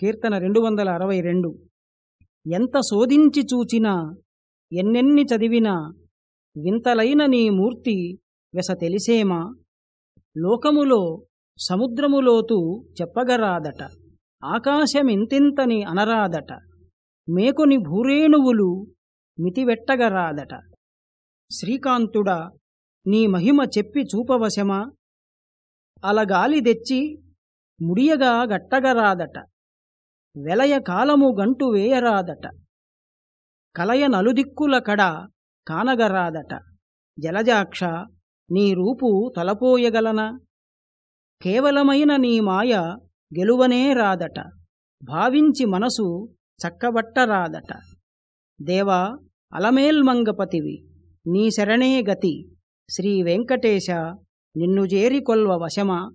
కీర్తన రెండు వందల అరవై రెండు. ఎంత శోధించి చూచినా ఎన్నెన్ని చదివినా వింతలైన నీ మూర్తి వెస తెలిసేమా? లోకములో సముద్రములోతు చెప్పగరాదట ఆకాశమింతింతని అనరాదట మేకొని భూరేణువులు మితివెట్టగరాదట. శ్రీకాంతుడా నీ మహిమ చెప్పి చూపవశమా? అలగాలి తెచ్చి ముడియగా గట్టగరాదట. వెలయ కాలము గంటు వేయరాదట. కలయ నలుదిక్కుల కడ కానగరాదట. జలజాక్ష నీ రూపు తలపోయగలనా? కేవలమైన నీ మాయ గెలువనే రాదట. భావించి మనసు చక్కబట్టరాదట. దేవా అలమేల్మంగపతివి నీ శరణే గతి. శ్రీ వెంకటేశ నిన్ను చేరికొల్వ వశమా?